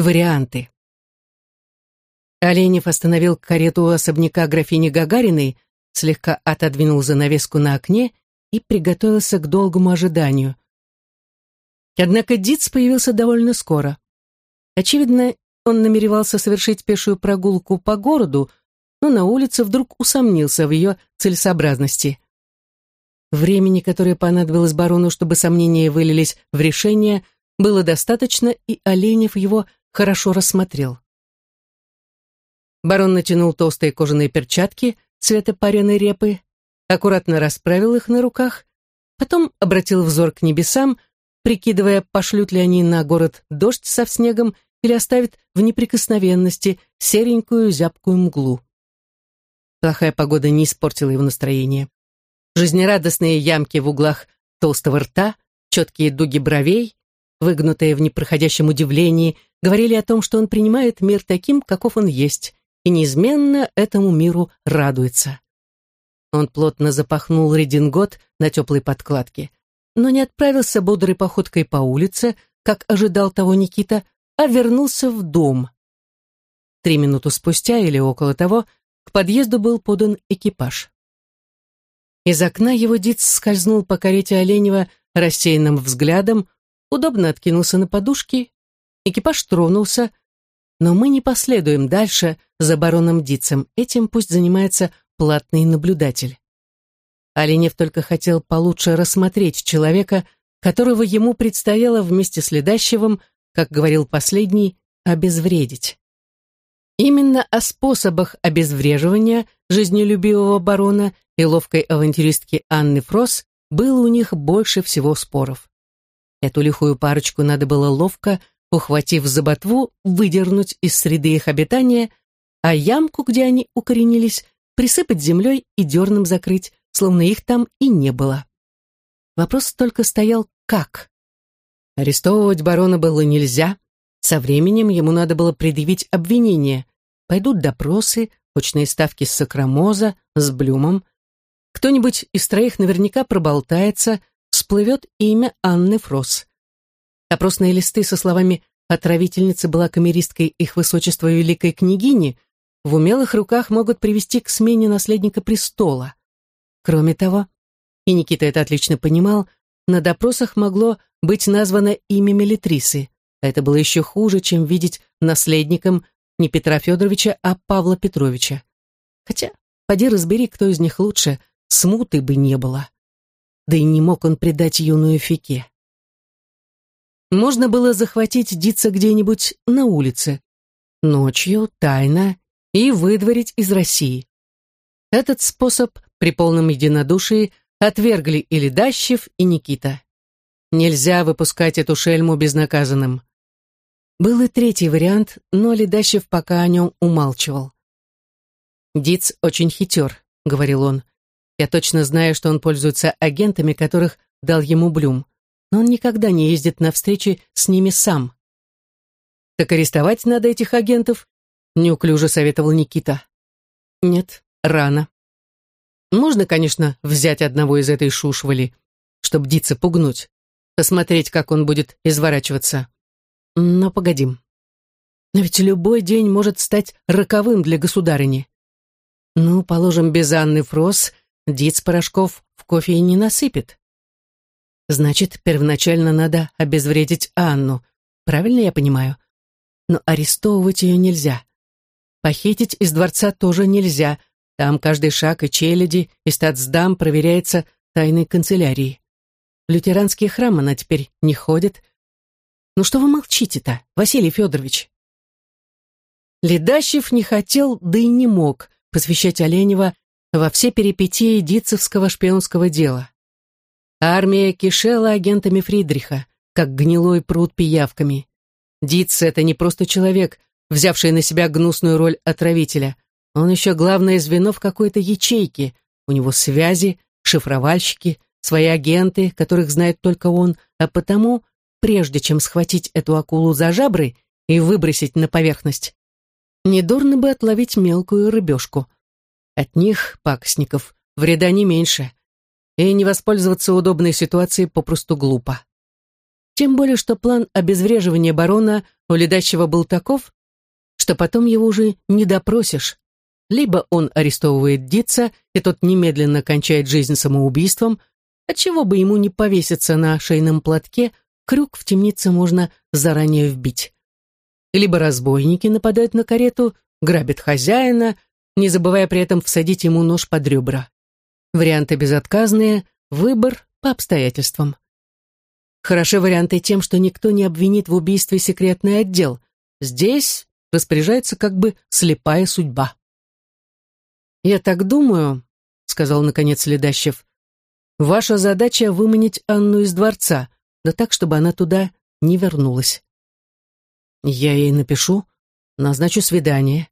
Варианты. Оленев остановил карету у особняка графини Гагариной, слегка отодвинул занавеску на окне и приготовился к долгому ожиданию. Однако Диц появился довольно скоро. Очевидно, он намеревался совершить пешую прогулку по городу, но на улице вдруг усомнился в ее целесообразности. Времени, которое понадобилось барону, чтобы сомнения вылились в решение, было достаточно, и Оленев его хорошо рассмотрел. Барон натянул толстые кожаные перчатки цвета пареной репы, аккуратно расправил их на руках, потом обратил взор к небесам, прикидывая, пошлют ли они на город дождь со снегом или оставят в неприкосновенности серенькую зябкую мглу. Плохая погода не испортила его настроение. Жизнерадостные ямки в углах толстого рта, четкие дуги бровей, выгнутые в непроходящем удивлении, говорили о том, что он принимает мир таким, каков он есть, и неизменно этому миру радуется. Он плотно запахнул редингот на теплой подкладке, но не отправился бодрой походкой по улице, как ожидал того Никита, а вернулся в дом. Три минуты спустя или около того к подъезду был подан экипаж. Из окна его Диц скользнул по карете Оленева рассеянным взглядом, удобно откинулся на подушки, экипаж тронулся, но мы не последуем дальше за бароном Дицем, этим пусть занимается платный наблюдатель. Оленев только хотел получше рассмотреть человека, которого ему предстояло вместе с Ледащевым, как говорил последний, обезвредить. Именно о способах обезвреживания жизнелюбивого барона и ловкой авантюристки Анны Фрос было у них больше всего споров. Эту лихую парочку надо было ловко, ухватив за ботву, выдернуть из среды их обитания, а ямку, где они укоренились, присыпать землей и дерном закрыть, словно их там и не было. Вопрос только стоял «как?». Арестовывать барона было нельзя, со временем ему надо было предъявить обвинение, Пойдут допросы, очные ставки с Сокрамоза, с Блюмом. Кто-нибудь из троих наверняка проболтается, всплывет имя Анны Фрос. Опросные листы со словами «отравительница была камеристкой их высочества великой княгини» в умелых руках могут привести к смене наследника престола. Кроме того, и Никита это отлично понимал, на допросах могло быть названо имя Мелитрисы. А это было еще хуже, чем видеть наследником не Петра Федоровича, а Павла Петровича. Хотя, поди разбери, кто из них лучше, смуты бы не было. Да и не мог он предать юную Фике. Можно было захватить Дица где-нибудь на улице, ночью, тайно, и выдворить из России. Этот способ при полном единодушии отвергли и Ледащев, и Никита. Нельзя выпускать эту шельму безнаказанным. Был и третий вариант, но Ледащев пока о нем умалчивал. «Диц очень хитер», — говорил он. «Я точно знаю, что он пользуется агентами, которых дал ему Блюм, но он никогда не ездит на встречи с ними сам». «Так арестовать надо этих агентов?» — неуклюже советовал Никита. «Нет, рано. Можно, конечно, взять одного из этой шушвали, чтобы Дица пугнуть, посмотреть, как он будет изворачиваться. Но погодим. Но ведь любой день может стать роковым для государыни. Ну, положим, без Анны Фрос Диц порошков в кофе и не насыпет. Значит, первоначально надо обезвредить Анну. Правильно я понимаю? Но арестовывать ее нельзя. Похитить из дворца тоже нельзя. Там каждый шаг и челяди, и статсдам проверяется тайной канцелярией. В лютеранский храм она теперь не ходит, ну что вы молчите-то, Василий Федорович? Ледащев не хотел, да и не мог посвящать Оленева во все перипетии дицевского шпионского дела. Армия кишела агентами Фридриха, как гнилой пруд пиявками. Диц — это не просто человек, взявший на себя гнусную роль отравителя. Он еще главное звено в какой-то ячейке. У него связи, шифровальщики, свои агенты, которых знает только он, а потому прежде чем схватить эту акулу за жабры и выбросить на поверхность. Недурно бы отловить мелкую рыбешку. От них, пакостников, вреда не меньше. И не воспользоваться удобной ситуацией попросту глупо. Тем более, что план обезвреживания барона у ледащего был таков, что потом его уже не допросишь. Либо он арестовывает Дитца, и тот немедленно кончает жизнь самоубийством, отчего бы ему не повеситься на шейном платке, крюк в темнице можно заранее вбить. Либо разбойники нападают на карету, грабят хозяина, не забывая при этом всадить ему нож под ребра. Варианты безотказные, выбор по обстоятельствам. Хороши варианты тем, что никто не обвинит в убийстве секретный отдел. Здесь распоряжается как бы слепая судьба. «Я так думаю», — сказал наконец Ледащев, «ваша задача — выманить Анну из дворца, да так, чтобы она туда не вернулась». «Я ей напишу, назначу свидание.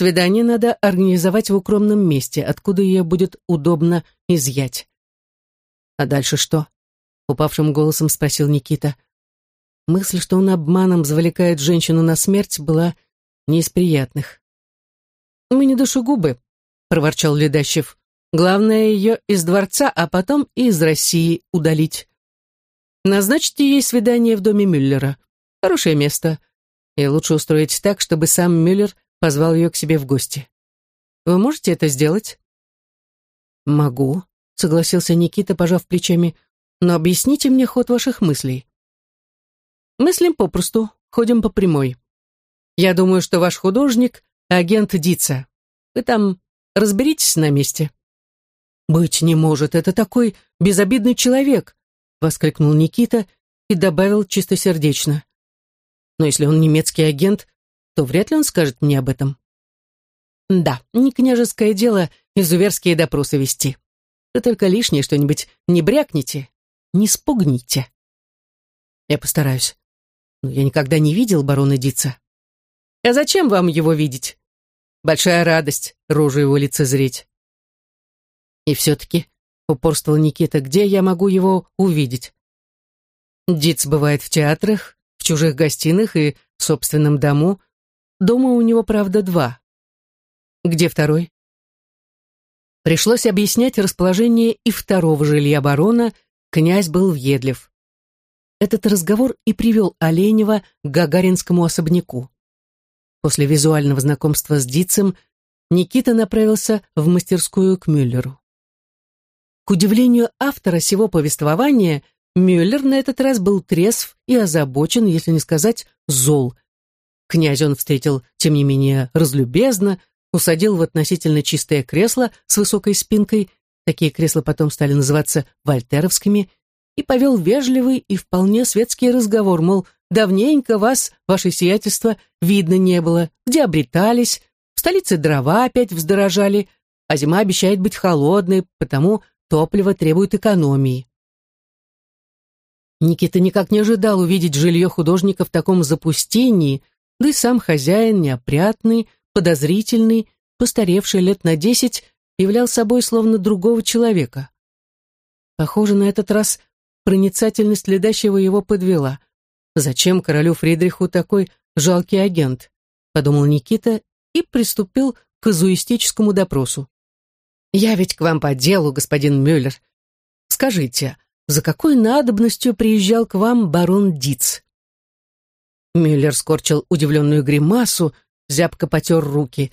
Свидание надо организовать в укромном месте, откуда ее будет удобно изъять». «А дальше что?» упавшим голосом спросил Никита. Мысль, что он обманом завлекает женщину на смерть, была не из приятных. «Мы не душегубы», — проворчал Ледащев. «Главное ее из дворца, а потом и из России удалить. Назначьте ей свидание в доме Мюллера. Хорошее место. И лучше устроить так, чтобы сам Мюллер позвал ее к себе в гости. Вы можете это сделать?» «Могу», — согласился Никита, пожав плечами но объясните мне ход ваших мыслей. Мыслим попросту, ходим по прямой. Я думаю, что ваш художник — агент Дица. Вы там разберитесь на месте. «Быть не может, это такой безобидный человек!» — воскликнул Никита и добавил чистосердечно. «Но если он немецкий агент, то вряд ли он скажет мне об этом». «Да, не княжеское дело изуверские допросы вести. Вы только лишнее что-нибудь не брякните, не спугните. Я постараюсь. Но я никогда не видел барона Дица. А зачем вам его видеть? Большая радость рожу его лицезреть. И все-таки, упорствовал Никита, где я могу его увидеть? Диц бывает в театрах, в чужих гостиных и в собственном дому. Дома у него, правда, два. Где второй? Пришлось объяснять расположение и второго жилья барона, Князь был въедлив. Этот разговор и привел Оленева к Гагаринскому особняку. После визуального знакомства с Дицем Никита направился в мастерскую к Мюллеру. К удивлению автора всего повествования, Мюллер на этот раз был трезв и озабочен, если не сказать зол. Князь он встретил, тем не менее, разлюбезно, усадил в относительно чистое кресло с высокой спинкой такие кресла потом стали называться вольтеровскими, и повел вежливый и вполне светский разговор, мол, давненько вас, ваше сиятельство, видно не было, где обретались, в столице дрова опять вздорожали, а зима обещает быть холодной, потому топливо требует экономии. Никита никак не ожидал увидеть жилье художника в таком запустении, да и сам хозяин неопрятный, подозрительный, постаревший лет на десять, являл собой словно другого человека. Похоже, на этот раз проницательность ледащего его подвела. Зачем королю Фридриху такой жалкий агент? Подумал Никита и приступил к казуистическому допросу. «Я ведь к вам по делу, господин Мюллер. Скажите, за какой надобностью приезжал к вам барон Диц?» Мюллер скорчил удивленную гримасу, зябко потер руки.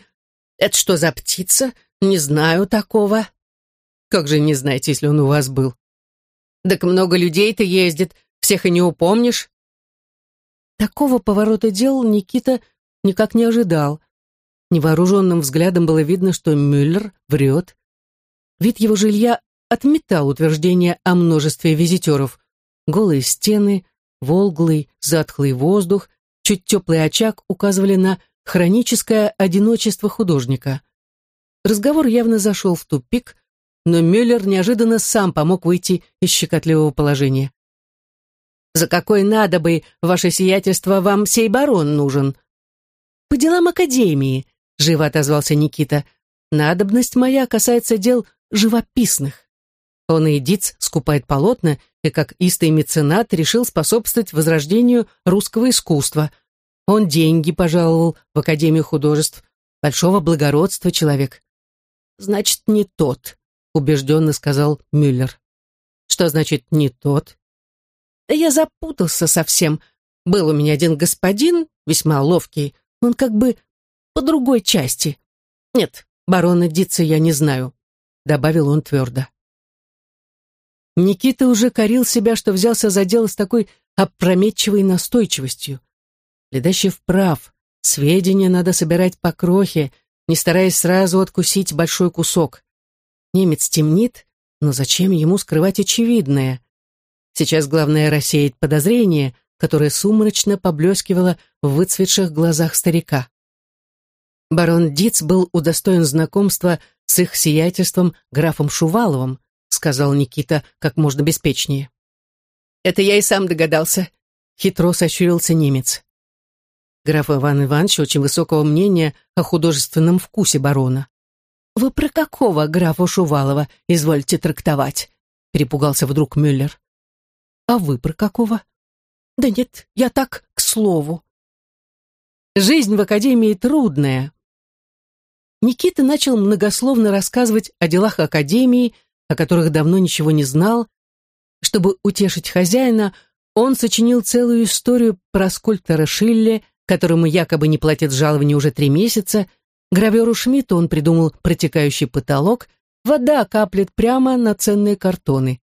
«Это что за птица? Не знаю такого. Как же не знаете, если он у вас был? Так много людей-то ездит, всех и не упомнишь. Такого поворота дел Никита никак не ожидал. Невооруженным взглядом было видно, что Мюллер врет. Вид его жилья отметал утверждение о множестве визитеров. Голые стены, волглый, затхлый воздух, чуть теплый очаг указывали на хроническое одиночество художника. Разговор явно зашел в тупик, но Мюллер неожиданно сам помог выйти из щекотливого положения. «За какой надобой, ваше сиятельство, вам сей барон нужен?» «По делам Академии», — живо отозвался Никита. «Надобность моя касается дел живописных». Он и Диц скупает полотна и, как истый меценат, решил способствовать возрождению русского искусства. Он деньги пожаловал в Академию художеств. Большого благородства человек. «Значит, не тот», — убежденно сказал Мюллер. «Что значит «не тот»?» Да я запутался совсем. Был у меня один господин, весьма ловкий, он как бы по другой части. Нет, барона Дица я не знаю», — добавил он твердо. Никита уже корил себя, что взялся за дело с такой опрометчивой настойчивостью. Ледащев прав, сведения надо собирать по крохе, не стараясь сразу откусить большой кусок. Немец темнит, но зачем ему скрывать очевидное? Сейчас главное рассеять подозрение, которое сумрачно поблескивало в выцветших глазах старика. Барон Диц был удостоен знакомства с их сиятельством графом Шуваловым, сказал Никита как можно беспечнее. «Это я и сам догадался», — хитро сощурился немец. Граф Иван Иванович очень высокого мнения о художественном вкусе барона. «Вы про какого графа Шувалова извольте трактовать?» — перепугался вдруг Мюллер. «А вы про какого?» «Да нет, я так, к слову». «Жизнь в академии трудная». Никита начал многословно рассказывать о делах академии, о которых давно ничего не знал. Чтобы утешить хозяина, он сочинил целую историю про скульптора Шилле, которому якобы не платят жалования уже три месяца, Граверу Шмидту он придумал протекающий потолок, вода каплет прямо на ценные картоны.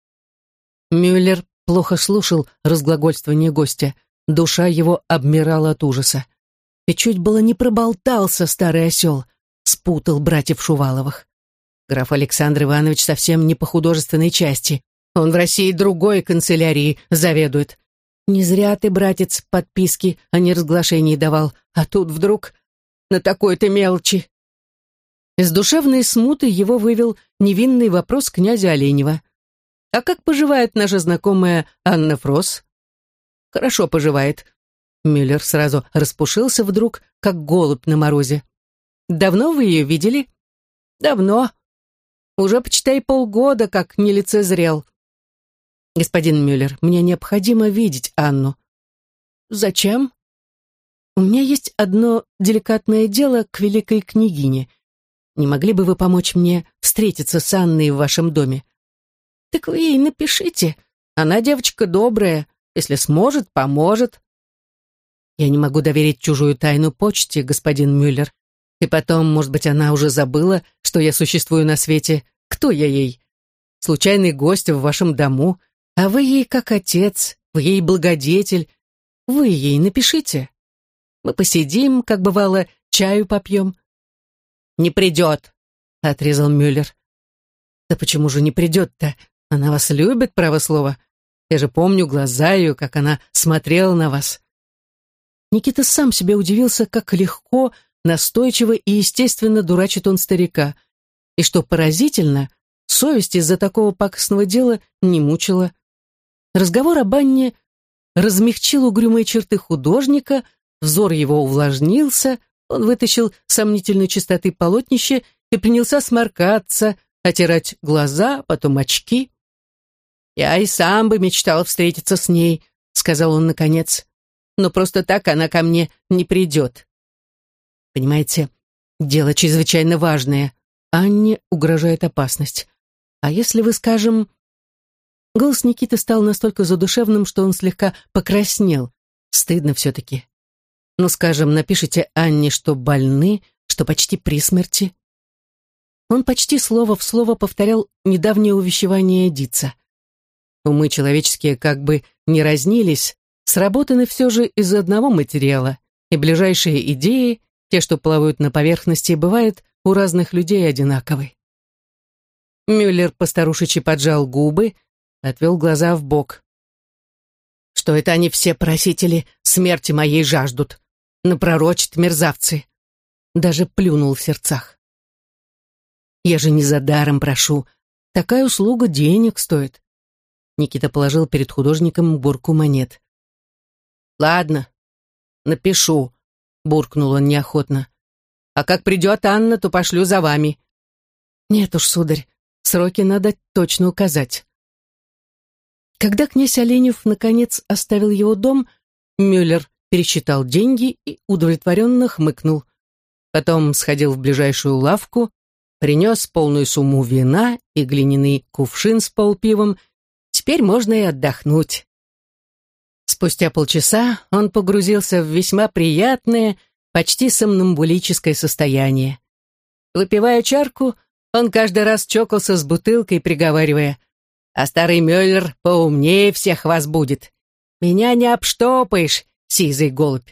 Мюллер плохо слушал разглагольствование гостя, душа его обмирала от ужаса. И чуть было не проболтался старый осел, спутал братьев Шуваловых. Граф Александр Иванович совсем не по художественной части. Он в России другой канцелярии заведует. Не зря ты, братец, подписки о неразглашении давал, а тут вдруг на такой-то мелочи. Из душевной смуты его вывел невинный вопрос князя Оленева. «А как поживает наша знакомая Анна Фрос?» «Хорошо поживает». Мюллер сразу распушился вдруг, как голубь на морозе. «Давно вы ее видели?» «Давно. Уже, почитай, полгода, как не лицезрел». «Господин Мюллер, мне необходимо видеть Анну». «Зачем?» У меня есть одно деликатное дело к великой княгине. Не могли бы вы помочь мне встретиться с Анной в вашем доме? Так вы ей напишите. Она девочка добрая. Если сможет, поможет. Я не могу доверить чужую тайну почте, господин Мюллер. И потом, может быть, она уже забыла, что я существую на свете. Кто я ей? Случайный гость в вашем дому, а вы ей как отец, вы ей благодетель. Вы ей напишите. Мы посидим, как бывало, чаю попьем». «Не придет», — отрезал Мюллер. «Да почему же не придет-то? Она вас любит, право слово. Я же помню глаза ее, как она смотрела на вас». Никита сам себе удивился, как легко, настойчиво и естественно дурачит он старика. И что поразительно, совесть из-за такого пакостного дела не мучила. Разговор об Анне размягчил угрюмые черты художника, Взор его увлажнился, он вытащил сомнительной чистоты полотнище и принялся сморкаться, отирать глаза, потом очки. «Я и сам бы мечтал встретиться с ней», — сказал он наконец. «Но просто так она ко мне не придет». Понимаете, дело чрезвычайно важное. Анне угрожает опасность. А если вы, скажем... Голос Никиты стал настолько задушевным, что он слегка покраснел. Стыдно все-таки. Ну, скажем, напишите Анне, что больны, что почти при смерти. Он почти слово в слово повторял недавнее увещевание Дица. Умы человеческие как бы не разнились, сработаны все же из одного материала, и ближайшие идеи, те, что плавают на поверхности, бывают у разных людей одинаковы. Мюллер постарушечи поджал губы, отвел глаза в бок. Что это они все просители смерти моей жаждут? напророчат мерзавцы. Даже плюнул в сердцах. Я же не за даром прошу. Такая услуга денег стоит. Никита положил перед художником бурку монет. Ладно, напишу, буркнул он неохотно. А как придет Анна, то пошлю за вами. Нет уж, сударь, сроки надо точно указать. Когда князь Оленев наконец оставил его дом, Мюллер пересчитал деньги и удовлетворенно хмыкнул. Потом сходил в ближайшую лавку, принес полную сумму вина и глиняный кувшин с полпивом. Теперь можно и отдохнуть. Спустя полчаса он погрузился в весьма приятное, почти сомнамбулическое состояние. Выпивая чарку, он каждый раз чокался с бутылкой, приговаривая, «А старый Мюллер поумнее всех вас будет. Меня не обштопаешь, сизый голубь.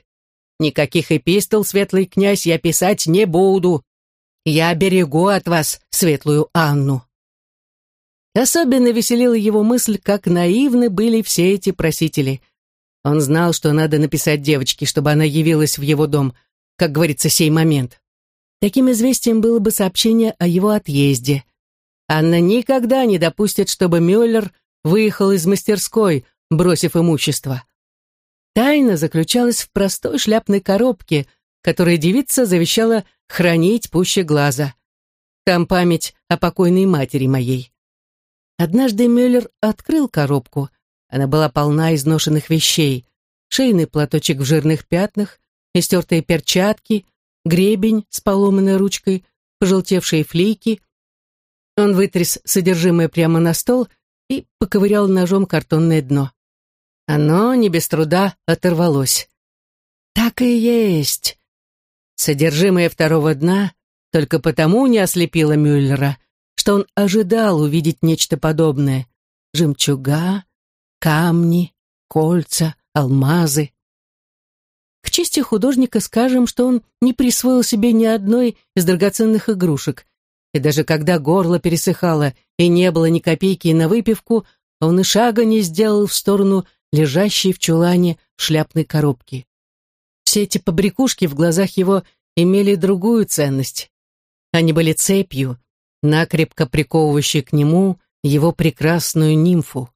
Никаких эпистол, светлый князь, я писать не буду. Я берегу от вас светлую Анну». Особенно веселила его мысль, как наивны были все эти просители. Он знал, что надо написать девочке, чтобы она явилась в его дом, как говорится, сей момент. Таким известием было бы сообщение о его отъезде. Анна никогда не допустит, чтобы Мюллер выехал из мастерской, бросив имущество. Тайна заключалась в простой шляпной коробке, которую девица завещала хранить пуще глаза. Там память о покойной матери моей. Однажды Мюллер открыл коробку. Она была полна изношенных вещей. Шейный платочек в жирных пятнах, истертые перчатки, гребень с поломанной ручкой, пожелтевшие флейки. Он вытряс содержимое прямо на стол и поковырял ножом картонное дно. Оно не без труда оторвалось. Так и есть. Содержимое второго дна только потому не ослепило Мюллера, что он ожидал увидеть нечто подобное. Жемчуга, камни, кольца, алмазы. К чести художника скажем, что он не присвоил себе ни одной из драгоценных игрушек, и даже когда горло пересыхало и не было ни копейки на выпивку, он и шага не сделал в сторону лежащей в чулане шляпной коробки. Все эти побрякушки в глазах его имели другую ценность. Они были цепью, накрепко приковывающей к нему его прекрасную нимфу.